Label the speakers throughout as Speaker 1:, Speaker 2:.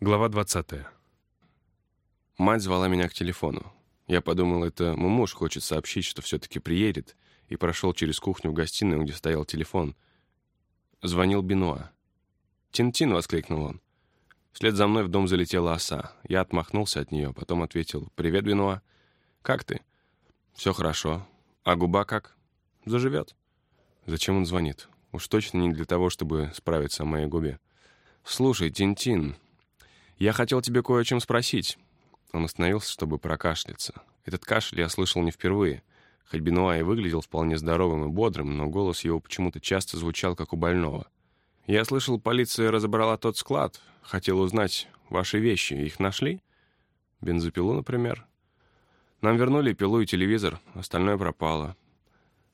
Speaker 1: Глава 20. Мать звала меня к телефону. Я подумал, это мой муж хочет сообщить, что все-таки приедет, и прошел через кухню в гостиную, где стоял телефон. Звонил Бенуа. «Тин-тин!» — воскликнул он. Вслед за мной в дом залетела оса. Я отмахнулся от нее, потом ответил «Привет, Бенуа. Как ты?» «Все хорошо. А губа как?» «Заживет». Зачем он звонит? Уж точно не для того, чтобы справиться о моей губе. «Слушай, Тин-тин, я хотел тебе кое о чем спросить». Он остановился, чтобы прокашляться. Этот кашель я слышал не впервые. Хоть Бенуа и выглядел вполне здоровым и бодрым, но голос его почему-то часто звучал, как у больного. «Я слышал, полиция разобрала тот склад. Хотел узнать, ваши вещи, их нашли? Бензопилу, например?» «Нам вернули пилу и телевизор, остальное пропало».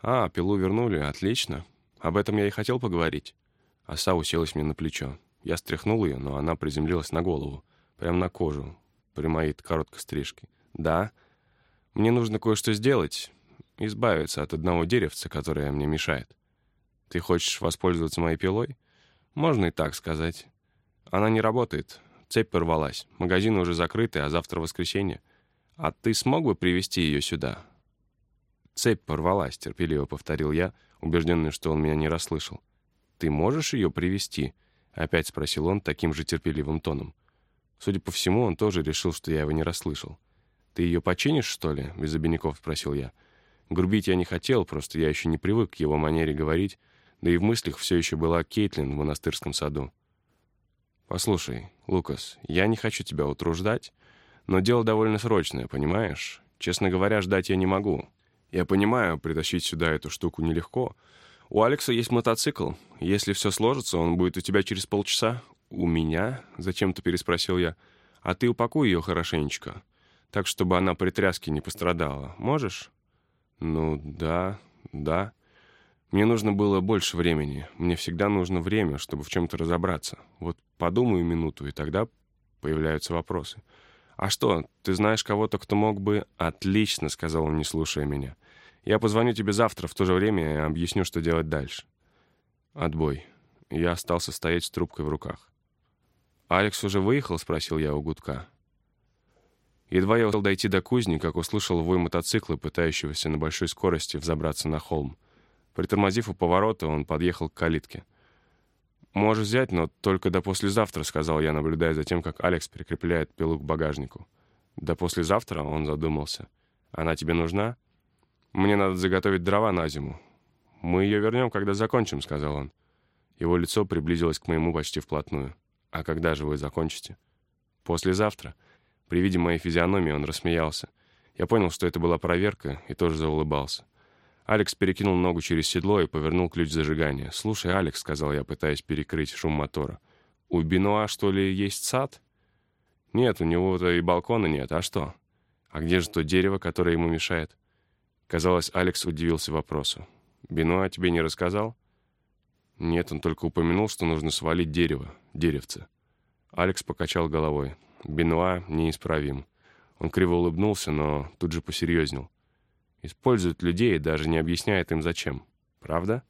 Speaker 1: «А, пилу вернули, отлично. Об этом я и хотел поговорить». Оса уселась мне на плечо. Я стряхнул ее, но она приземлилась на голову, прямо на кожу, при моей короткой стрижке. «Да, мне нужно кое-что сделать, избавиться от одного деревца, которое мне мешает. Ты хочешь воспользоваться моей пилой? Можно и так сказать. Она не работает, цепь порвалась, магазины уже закрыты, а завтра воскресенье. А ты смог бы привести ее сюда?» «Цепь порвалась», — терпеливо повторил я, убежденный, что он меня не расслышал. «Ты можешь ее привести? Опять спросил он таким же терпеливым тоном. Судя по всему, он тоже решил, что я его не расслышал. «Ты ее починишь, что ли?» — без обиняков спросил я. Грубить я не хотел, просто я еще не привык к его манере говорить, да и в мыслях все еще была Кейтлин в монастырском саду. «Послушай, Лукас, я не хочу тебя утруждать, но дело довольно срочное, понимаешь? Честно говоря, ждать я не могу. Я понимаю, притащить сюда эту штуку нелегко. У Алекса есть мотоцикл. Если все сложится, он будет у тебя через полчаса. «У меня?» — зачем-то переспросил я. «А ты упакуй ее хорошенечко, так, чтобы она при тряске не пострадала. Можешь?» «Ну, да, да. Мне нужно было больше времени. Мне всегда нужно время, чтобы в чем-то разобраться. Вот подумаю минуту, и тогда появляются вопросы. «А что, ты знаешь кого-то, кто мог бы...» «Отлично», — сказал он, не слушая меня. «Я позвоню тебе завтра в то же время и объясню, что делать дальше». Отбой. Я остался стоять с трубкой в руках. «Алекс уже выехал?» — спросил я у гудка. Едва я успел дойти до кузни, как услышал вой мотоцикла, пытающегося на большой скорости взобраться на холм. Притормозив у поворота, он подъехал к калитке. «Можешь взять, но только до послезавтра», — сказал я, наблюдая за тем, как Алекс прикрепляет пилу к багажнику. «До послезавтра?» — он задумался. «Она тебе нужна?» «Мне надо заготовить дрова на зиму». «Мы ее вернем, когда закончим», — сказал он. Его лицо приблизилось к моему почти вплотную. «А когда же вы закончите?» «Послезавтра». При виде моей физиономии он рассмеялся. Я понял, что это была проверка, и тоже заулыбался. Алекс перекинул ногу через седло и повернул ключ зажигания. «Слушай, Алекс», — сказал я, пытаясь перекрыть шум мотора, «у Бенуа, что ли, есть сад?» «Нет, у него-то и балкона нет. А что?» «А где же то дерево, которое ему мешает?» Казалось, Алекс удивился вопросу. «Бенуа тебе не рассказал?» Нет, он только упомянул, что нужно свалить дерево, деревце. Алекс покачал головой. Бенуа неисправим. Он криво улыбнулся, но тут же посерьезнел. Использует людей даже не объясняет им зачем. Правда?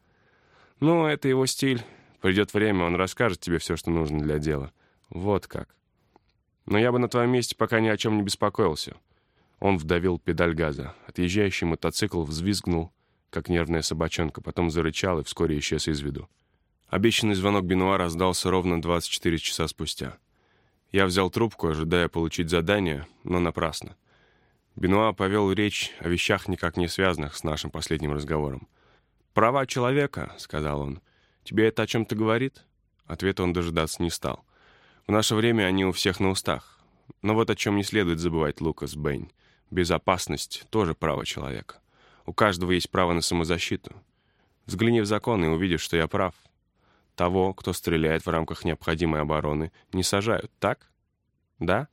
Speaker 1: Ну, это его стиль. Придет время, он расскажет тебе все, что нужно для дела. Вот как. Но я бы на твоем месте пока ни о чем не беспокоился. Он вдавил педаль газа. Отъезжающий мотоцикл взвизгнул, как нервная собачонка, потом зарычал и вскоре исчез из виду. Обещанный звонок Бенуа раздался ровно 24 часа спустя. Я взял трубку, ожидая получить задание, но напрасно. Бенуа повел речь о вещах, никак не связанных с нашим последним разговором. «Права человека», — сказал он. «Тебе это о чем-то говорит?» Ответа он дожидаться не стал. В наше время они у всех на устах. Но вот о чем не следует забывать Лукас Бэйн. Безопасность — тоже право человека. У каждого есть право на самозащиту. Взгляни в закон и увидишь, что я прав. Того, кто стреляет в рамках необходимой обороны, не сажают, так? Да?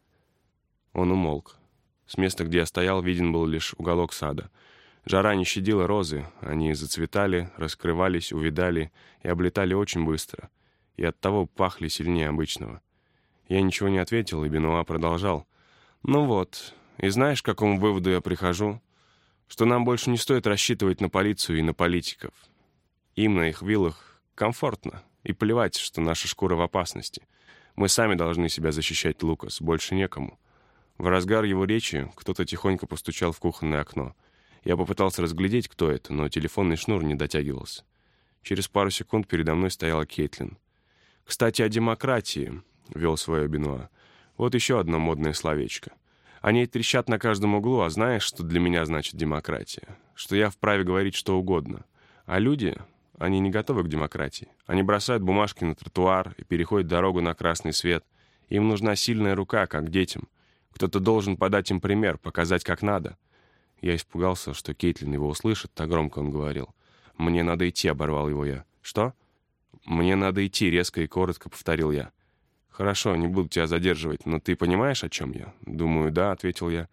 Speaker 1: Он умолк. С места, где я стоял, виден был лишь уголок сада. Жара не щадила розы, они зацветали, раскрывались, увидали и облетали очень быстро, и оттого пахли сильнее обычного. Я ничего не ответил, и Бенуа продолжал. «Ну вот, и знаешь, к какому выводу я прихожу? что нам больше не стоит рассчитывать на полицию и на политиков. Им на их виллах комфортно, и плевать, что наша шкура в опасности. Мы сами должны себя защищать, Лукас, больше некому». В разгар его речи кто-то тихонько постучал в кухонное окно. Я попытался разглядеть, кто это, но телефонный шнур не дотягивался. Через пару секунд передо мной стояла Кейтлин. «Кстати, о демократии», — вел свое Бенуа. «Вот еще одно модное словечко. Они трещат на каждом углу, а знаешь, что для меня значит демократия? Что я вправе говорить что угодно. А люди, они не готовы к демократии. Они бросают бумажки на тротуар и переходят дорогу на красный свет. Им нужна сильная рука, как детям. Кто-то должен подать им пример, показать, как надо. Я испугался, что Кейтлин его услышит, так громко он говорил. «Мне надо идти», — оборвал его я. «Что?» «Мне надо идти», — резко и коротко повторил я. «Хорошо, не буду тебя задерживать, но ты понимаешь, о чем я?» «Думаю, да», — ответил я.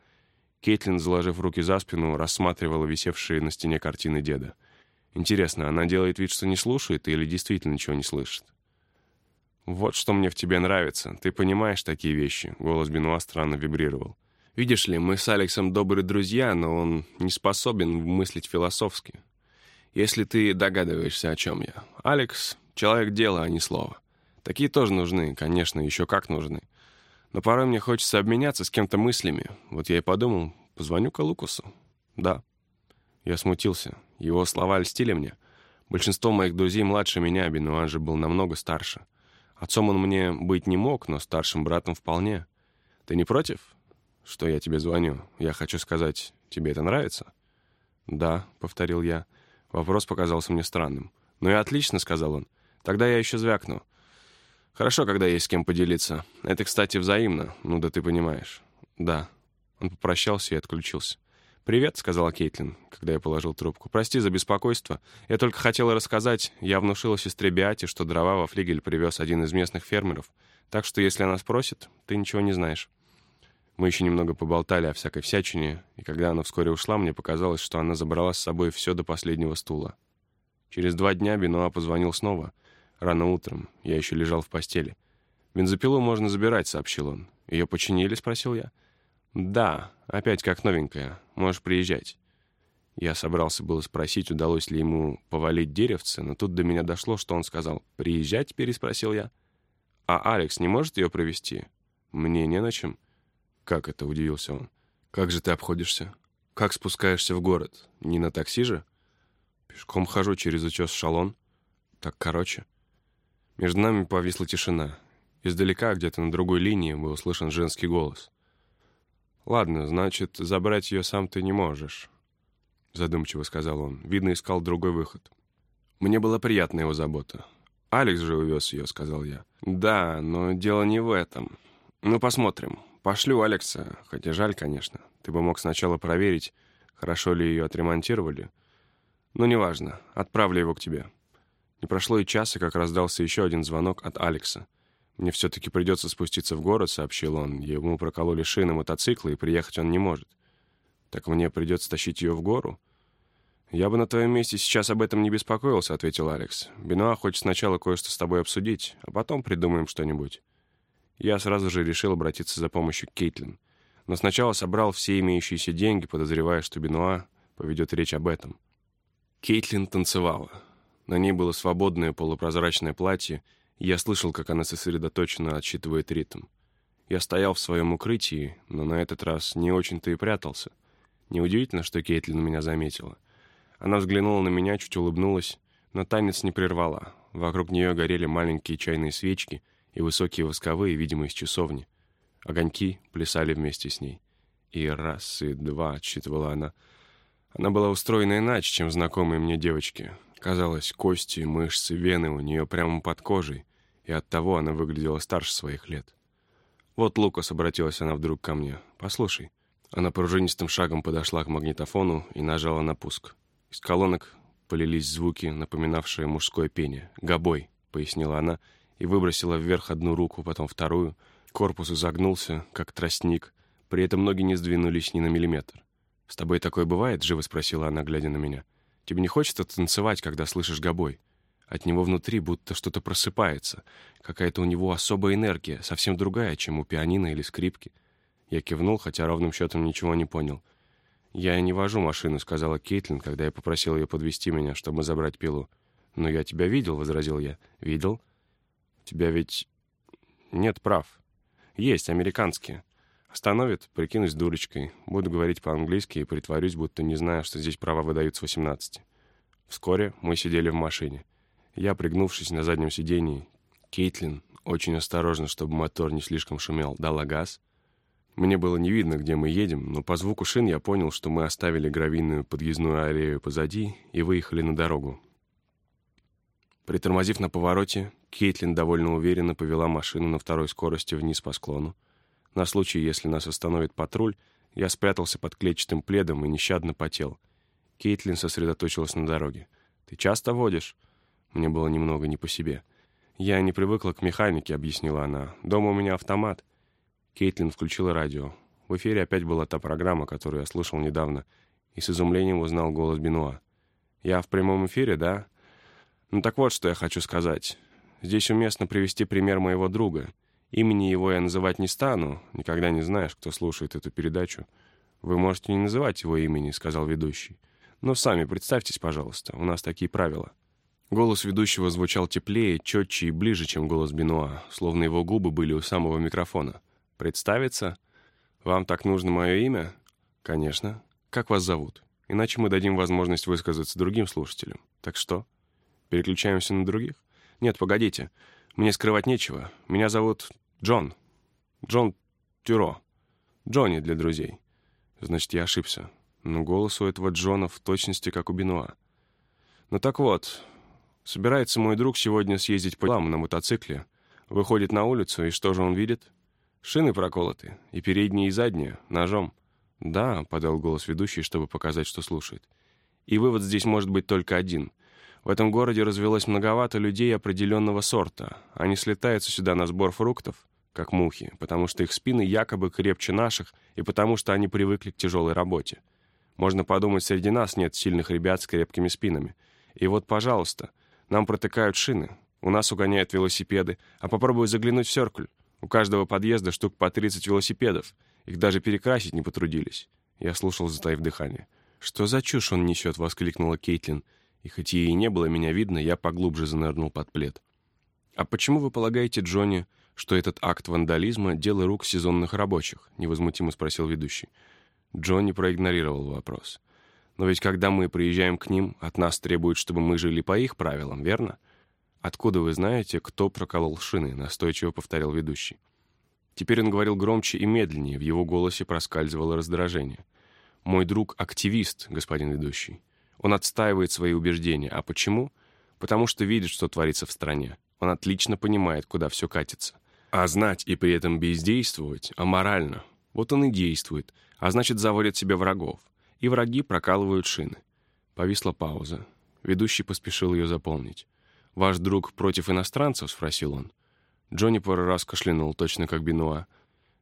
Speaker 1: Кейтлин, заложив руки за спину, рассматривала висевшие на стене картины деда. «Интересно, она делает вид, что не слушает или действительно ничего не слышит?» «Вот что мне в тебе нравится. Ты понимаешь такие вещи?» Голос Бенуа странно вибрировал. «Видишь ли, мы с Алексом добрые друзья, но он не способен мыслить философски. Если ты догадываешься, о чем я. Алекс — человек дела, а не слова. Такие тоже нужны, конечно, еще как нужны. Но порой мне хочется обменяться с кем-то мыслями. Вот я и подумал, позвоню-ка Лукусу. Да. Я смутился. Его слова льстили мне. Большинство моих друзей младше меня, Бенуан же был намного старше. Отцом он мне быть не мог, но старшим братом вполне. Ты не против, что я тебе звоню? Я хочу сказать, тебе это нравится? Да, повторил я. Вопрос показался мне странным. «Ну и отлично», — сказал он. «Тогда я еще звякну. Хорошо, когда есть с кем поделиться. Это, кстати, взаимно. Ну да ты понимаешь. Да. Он попрощался и отключился. «Привет», — сказала Кейтлин, когда я положил трубку. «Прости за беспокойство. Я только хотела рассказать. Я внушила сестре Биате, что дрова во флигель привез один из местных фермеров. Так что, если она спросит, ты ничего не знаешь». Мы еще немного поболтали о всякой всячине, и когда она вскоре ушла, мне показалось, что она забрала с собой все до последнего стула. Через два дня Бенуа позвонил снова — Рано утром. Я еще лежал в постели. «Бензопилу можно забирать», — сообщил он. «Ее починили?» — спросил я. «Да, опять как новенькая. Можешь приезжать». Я собрался было спросить, удалось ли ему повалить деревце, но тут до меня дошло, что он сказал. «Приезжать?» — переспросил я. «А Алекс не может ее провести?» «Мне не на чем». «Как это?» — удивился он. «Как же ты обходишься? Как спускаешься в город? Не на такси же?» «Пешком хожу через утес Шалон. Так короче». Между нами повисла тишина. Издалека, где-то на другой линии, был слышен женский голос. «Ладно, значит, забрать ее сам ты не можешь», — задумчиво сказал он. Видно, искал другой выход. Мне была приятна его забота. «Алекс же увез ее», — сказал я. «Да, но дело не в этом. Ну, посмотрим. Пошлю Алекса, хотя жаль, конечно. Ты бы мог сначала проверить, хорошо ли ее отремонтировали. Но неважно, отправлю его к тебе». Не прошло и часа, как раздался еще один звонок от Алекса. «Мне все-таки придется спуститься в город», — сообщил он. Ему прокололи шины мотоцикла, и приехать он не может. «Так мне придется тащить ее в гору?» «Я бы на твоем месте сейчас об этом не беспокоился», — ответил Алекс. «Бенуа хочет сначала кое-что с тобой обсудить, а потом придумаем что-нибудь». Я сразу же решил обратиться за помощью к Кейтлин. Но сначала собрал все имеющиеся деньги, подозревая, что Бенуа поведет речь об этом. Кейтлин танцевала. На ней было свободное полупрозрачное платье, и я слышал, как она сосредоточенно отсчитывает ритм. Я стоял в своем укрытии, но на этот раз не очень-то и прятался. Неудивительно, что Кейтлин меня заметила. Она взглянула на меня, чуть улыбнулась, но танец не прервала. Вокруг нее горели маленькие чайные свечки и высокие восковые, видимо, из часовни. Огоньки плясали вместе с ней. И раз, и два, отсчитывала она. Она была устроена иначе, чем знакомые мне девочки. Казалось, кости, мышцы, вены у нее прямо под кожей, и оттого она выглядела старше своих лет. «Вот, Лукас», — обратилась она вдруг ко мне, — «послушай». Она пружинистым шагом подошла к магнитофону и нажала на пуск. Из колонок полились звуки, напоминавшие мужское пение. «Гобой», — пояснила она, и выбросила вверх одну руку, потом вторую. Корпус изогнулся, как тростник, при этом ноги не сдвинулись ни на миллиметр. «С тобой такое бывает?» — живо спросила она, глядя на меня. — Тебе не хочется танцевать, когда слышишь гобой? От него внутри будто что-то просыпается. Какая-то у него особая энергия, совсем другая, чем у пианино или скрипки. Я кивнул, хотя ровным счетом ничего не понял. «Я не вожу машину», — сказала Кейтлин, когда я попросил ее подвести меня, чтобы забрать пилу. «Но я тебя видел», — возразил я. «Видел? Тебя ведь Нет прав. Есть, американские. Остановит, прикинусь дурочкой, буду говорить по-английски и притворюсь, будто не знаю, что здесь права выдают с 18. Вскоре мы сидели в машине. Я, пригнувшись на заднем сидении, Кейтлин, очень осторожно, чтобы мотор не слишком шумел, дала газ. Мне было не видно, где мы едем, но по звуку шин я понял, что мы оставили гравийную подъездную аллею позади и выехали на дорогу. Притормозив на повороте, Кейтлин довольно уверенно повела машину на второй скорости вниз по склону. На случай, если нас остановит патруль, я спрятался под клетчатым пледом и нещадно потел. Кейтлин сосредоточилась на дороге. «Ты часто водишь?» Мне было немного не по себе. «Я не привыкла к механике», — объяснила она. «Дома у меня автомат». Кейтлин включила радио. В эфире опять была та программа, которую я слушал недавно, и с изумлением узнал голос Бенуа. «Я в прямом эфире, да?» «Ну так вот, что я хочу сказать. Здесь уместно привести пример моего друга. Имени его я называть не стану, никогда не знаешь, кто слушает эту передачу. Вы можете не называть его имени», — сказал ведущий. «Но сами представьтесь, пожалуйста, у нас такие правила». Голос ведущего звучал теплее, четче и ближе, чем голос Бенуа, словно его губы были у самого микрофона. «Представиться? Вам так нужно мое имя?» «Конечно. Как вас зовут? Иначе мы дадим возможность высказаться другим слушателям. Так что? Переключаемся на других? Нет, погодите. Мне скрывать нечего. Меня зовут Джон. Джон Тюро. Джонни для друзей. Значит, я ошибся. Но голос у этого Джона в точности, как у Бенуа. Ну так вот, собирается мой друг сегодня съездить по делам на мотоцикле. Выходит на улицу, и что же он видит? Шины проколоты, и передние, и задние, ножом. «Да», — подал голос ведущий, чтобы показать, что слушает. «И вывод здесь может быть только один. В этом городе развелось многовато людей определенного сорта. Они слетаются сюда на сбор фруктов, как мухи, потому что их спины якобы крепче наших и потому что они привыкли к тяжелой работе. Можно подумать, среди нас нет сильных ребят с крепкими спинами. И вот, пожалуйста, нам протыкают шины, у нас угоняют велосипеды, а попробуй заглянуть в Серкль. У каждого подъезда штук по 30 велосипедов. Их даже перекрасить не потрудились. Я слушал, затаив дыхание. «Что за чушь он несет?» — воскликнула Кейтлин. И хоть ей и не было меня видно, я поглубже занырнул под плед. «А почему вы полагаете, Джонни, что этот акт вандализма — дело рук сезонных рабочих?» — невозмутимо спросил ведущий. Джонни проигнорировал вопрос. «Но ведь когда мы приезжаем к ним, от нас требуют, чтобы мы жили по их правилам, верно?» «Откуда вы знаете, кто проколол шины?» — настойчиво повторил ведущий. Теперь он говорил громче и медленнее, в его голосе проскальзывало раздражение. «Мой друг — активист, господин ведущий. Он отстаивает свои убеждения. А почему? Потому что видит, что творится в стране. Он отлично понимает, куда все катится. А знать и при этом бездействовать аморально. Вот он и действует, а значит, заводит себе врагов. И враги прокалывают шины. Повисла пауза. Ведущий поспешил ее заполнить. «Ваш друг против иностранцев?» — спросил он. Джонни пару раз кашлянул, точно как Бенуа.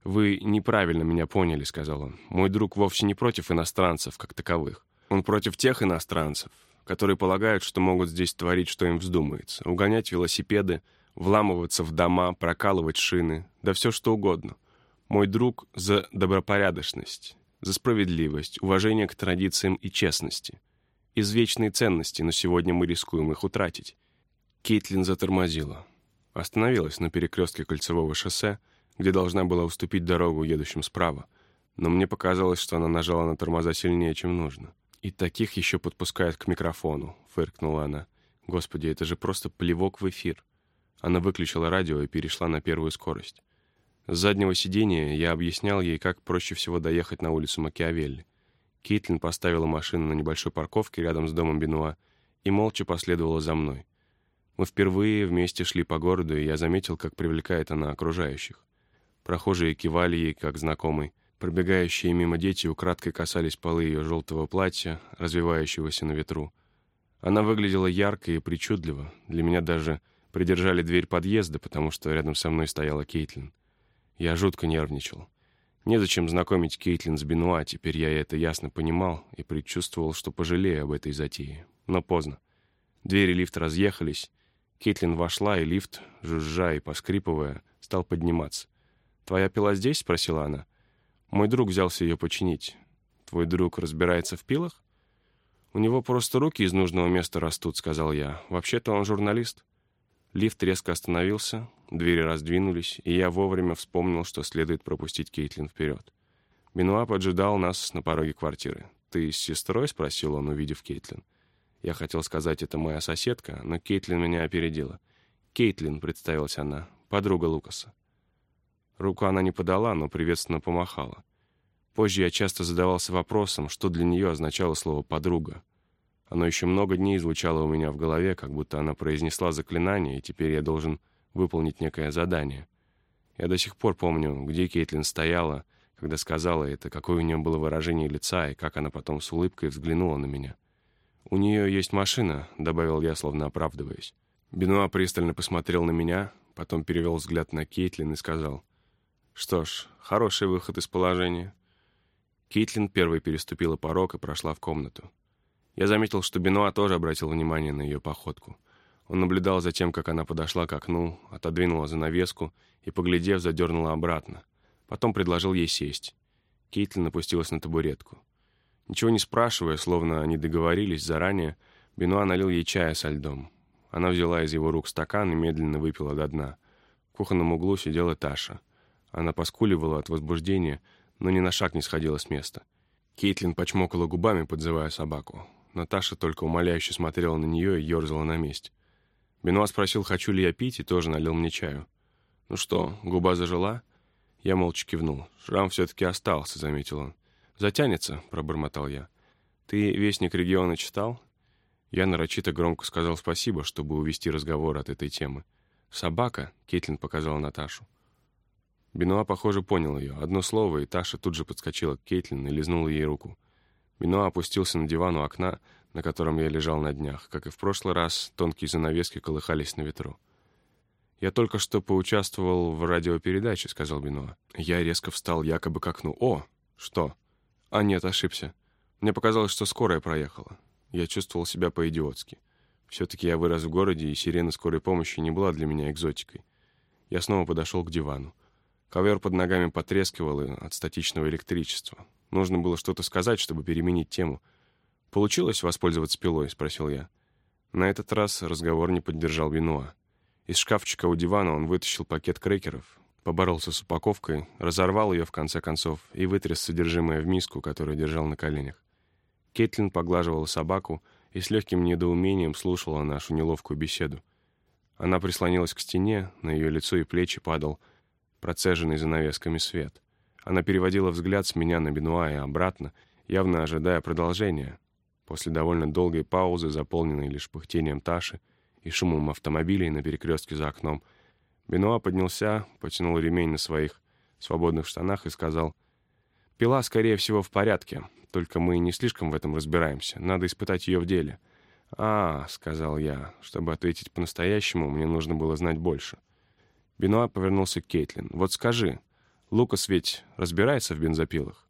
Speaker 1: «Вы неправильно меня поняли», — сказал он. «Мой друг вовсе не против иностранцев, как таковых. Он против тех иностранцев, которые полагают, что могут здесь творить, что им вздумается. Угонять велосипеды, вламываться в дома, прокалывать шины, да все что угодно. Мой друг за добропорядочность, за справедливость, уважение к традициям и честности. Извечные ценности, но сегодня мы рискуем их утратить. Кейтлин затормозила. Остановилась на перекрестке кольцевого шоссе, где должна была уступить дорогу едущим справа, но мне показалось, что она нажала на тормоза сильнее, чем нужно. «И таких еще подпускают к микрофону», — фыркнула она. «Господи, это же просто плевок в эфир». Она выключила радио и перешла на первую скорость. С заднего сиденья я объяснял ей, как проще всего доехать на улицу Макиавелли. Кейтлин поставила машину на небольшой парковке рядом с домом Бенуа и молча последовала за мной. Мы впервые вместе шли по городу, и я заметил, как привлекает она окружающих. Прохожие кивали ей, как знакомый, Пробегающие мимо дети украдкой касались полы ее желтого платья, развивающегося на ветру. Она выглядела ярко и причудливо. Для меня даже придержали дверь подъезда, потому что рядом со мной стояла Кейтлин. Я жутко нервничал. Незачем знакомить Кейтлин с Бенуа, теперь я это ясно понимал и предчувствовал, что пожалею об этой затее. Но поздно. Двери лифта разъехались. Кейтлин вошла, и лифт, жужжа и поскрипывая, стал подниматься. «Твоя пила здесь?» — спросила она. Мой друг взялся ее починить. Твой друг разбирается в пилах? У него просто руки из нужного места растут, сказал я. Вообще-то он журналист. Лифт резко остановился. двери раздвинулись, и я вовремя вспомнил, что следует пропустить Кейтлин вперед. Бенуа поджидал нас на пороге квартиры. «Ты с сестрой?» — спросил он, увидев Кейтлин. Я хотел сказать, это моя соседка, но Кейтлин меня опередила. «Кейтлин», — представилась она, — «подруга Лукаса». Руку она не подала, но приветственно помахала. Позже я часто задавался вопросом, что для нее означало слово «подруга». Оно еще много дней звучало у меня в голове, как будто она произнесла заклинание, и теперь я должен выполнить некое задание. Я до сих пор помню, где Кейтлин стояла, когда сказала это, какое у нее было выражение лица, и как она потом с улыбкой взглянула на меня. «У нее есть машина», — добавил я, словно оправдываясь. Бенуа пристально посмотрел на меня, потом перевел взгляд на Кейтлин и сказал, «Что ж, хороший выход из положения». Кейтлин первой переступила порог и прошла в комнату. Я заметил, что Бенуа тоже обратил внимание на ее походку. Он наблюдал за тем, как она подошла к окну, отодвинула занавеску и, поглядев, задернула обратно. Потом предложил ей сесть. Кейтлин опустилась на табуретку. Ничего не спрашивая, словно они договорились заранее, Бенуа налил ей чая со льдом. Она взяла из его рук стакан и медленно выпила до дна. В кухонном углу сидела Таша. Она поскуливала от возбуждения, но ни на шаг не сходила с места. Кейтлин почмокала губами, подзывая собаку. Наташа только умоляюще смотрела на нее и ерзала на месте. Бенуа спросил, хочу ли я пить, и тоже налил мне чаю. «Ну что, губа зажила?» Я молча кивнул. «Шрам все-таки остался», — заметил он. «Затянется», — пробормотал я. «Ты «Вестник региона» читал?» Я нарочито громко сказал спасибо, чтобы увести разговор от этой темы. «Собака», — Кетлин показал Наташу. Бенуа, похоже, понял ее. Одно слово, и Таша тут же подскочила к Кейтлин и лизнула ей руку. Бенуа опустился на диван у окна, на котором я лежал на днях. Как и в прошлый раз, тонкие занавески колыхались на ветру. «Я только что поучаствовал в радиопередаче», — сказал Бенуа. Я резко встал якобы к окну. «О, что?» «А нет, ошибся. Мне показалось, что скорая проехала. Я чувствовал себя по-идиотски. Все-таки я вырос в городе, и сирена скорой помощи не была для меня экзотикой. Я снова подошел к дивану. Ковер под ногами потрескивал от статичного электричества. Нужно было что-то сказать, чтобы переменить тему. «Получилось воспользоваться пилой?» — спросил я. На этот раз разговор не поддержал Бенуа. Из шкафчика у дивана он вытащил пакет крекеров, поборолся с упаковкой, разорвал ее в конце концов и вытряс содержимое в миску, которую держал на коленях. Кетлин поглаживала собаку и с легким недоумением слушала нашу неловкую беседу. Она прислонилась к стене, на ее лицо и плечи падал процеженный занавесками свет. Она переводила взгляд с меня на Бенуа и обратно, явно ожидая продолжения. После довольно долгой паузы, заполненной лишь пыхтением Таши и шумом автомобилей на перекрестке за окном, Бенуа поднялся, потянул ремень на своих свободных штанах и сказал, «Пила, скорее всего, в порядке, только мы не слишком в этом разбираемся, надо испытать ее в деле». «А, — сказал я, — чтобы ответить по-настоящему, мне нужно было знать больше». Бенуа повернулся к Кейтлин. «Вот скажи, Лукас ведь разбирается в бензопилах?»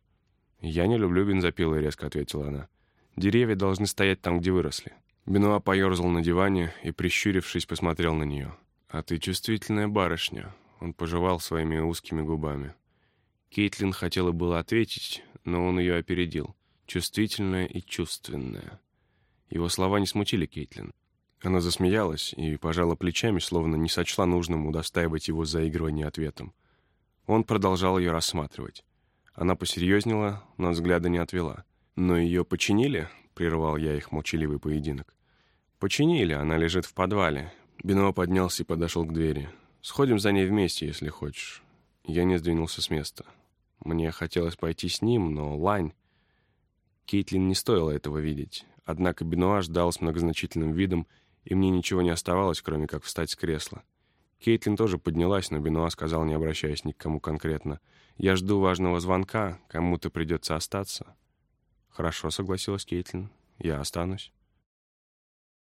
Speaker 1: «Я не люблю бензопилы», — резко ответила она. «Деревья должны стоять там, где выросли». Бенуа поерзал на диване и, прищурившись, посмотрел на нее. «А ты чувствительная барышня», — он пожевал своими узкими губами. Кейтлин хотела было ответить, но он ее опередил. Чувствительная и чувственная. Его слова не смутили Кейтлин. Она засмеялась и пожала плечами, словно не сочла нужным удостаивать его заигрывание ответом. Он продолжал ее рассматривать. Она посерьезнела, но взгляда не отвела. «Но ее починили?» — прервал я их молчаливый поединок. «Починили, она лежит в подвале». Бенуа поднялся и подошел к двери. «Сходим за ней вместе, если хочешь». Я не сдвинулся с места. Мне хотелось пойти с ним, но лань... Кейтлин не стоило этого видеть. Однако Бенуа ждал с многозначительным видом, и мне ничего не оставалось, кроме как встать с кресла. Кейтлин тоже поднялась, но Бенуа сказал, не обращаясь ни к кому конкретно. «Я жду важного звонка, кому-то придется остаться». «Хорошо», — согласилась Кейтлин. «Я останусь».